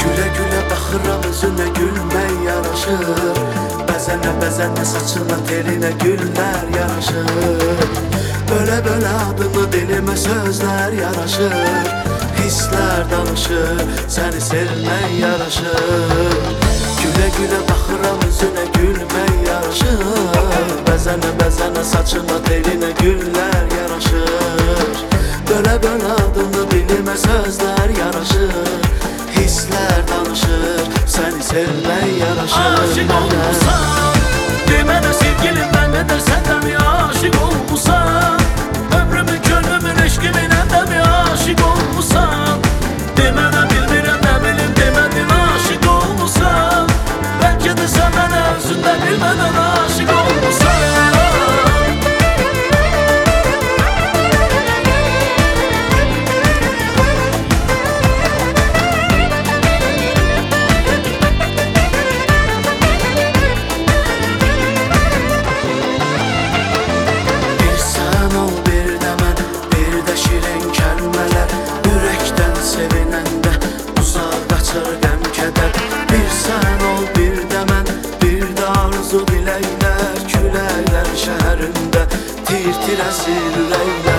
Gülə gülə baxıram üzünə gülmək yaraşır. Bəzənə bəzənə saçına telinə güllər yaraşır. Bölə bölə adını dilimə sözlər yaraşır. Hisslər danışır, səni sevmək yaraşır. Gülə gülə baxıram üzünə gülmək yaraşır. Bəzənə bəzənə saçına Bölə adını dilimə sözlər yaraşır. Hisslər danışır, səni sevmək yaraşır. Aşık olmuşsan bir tiransın rengi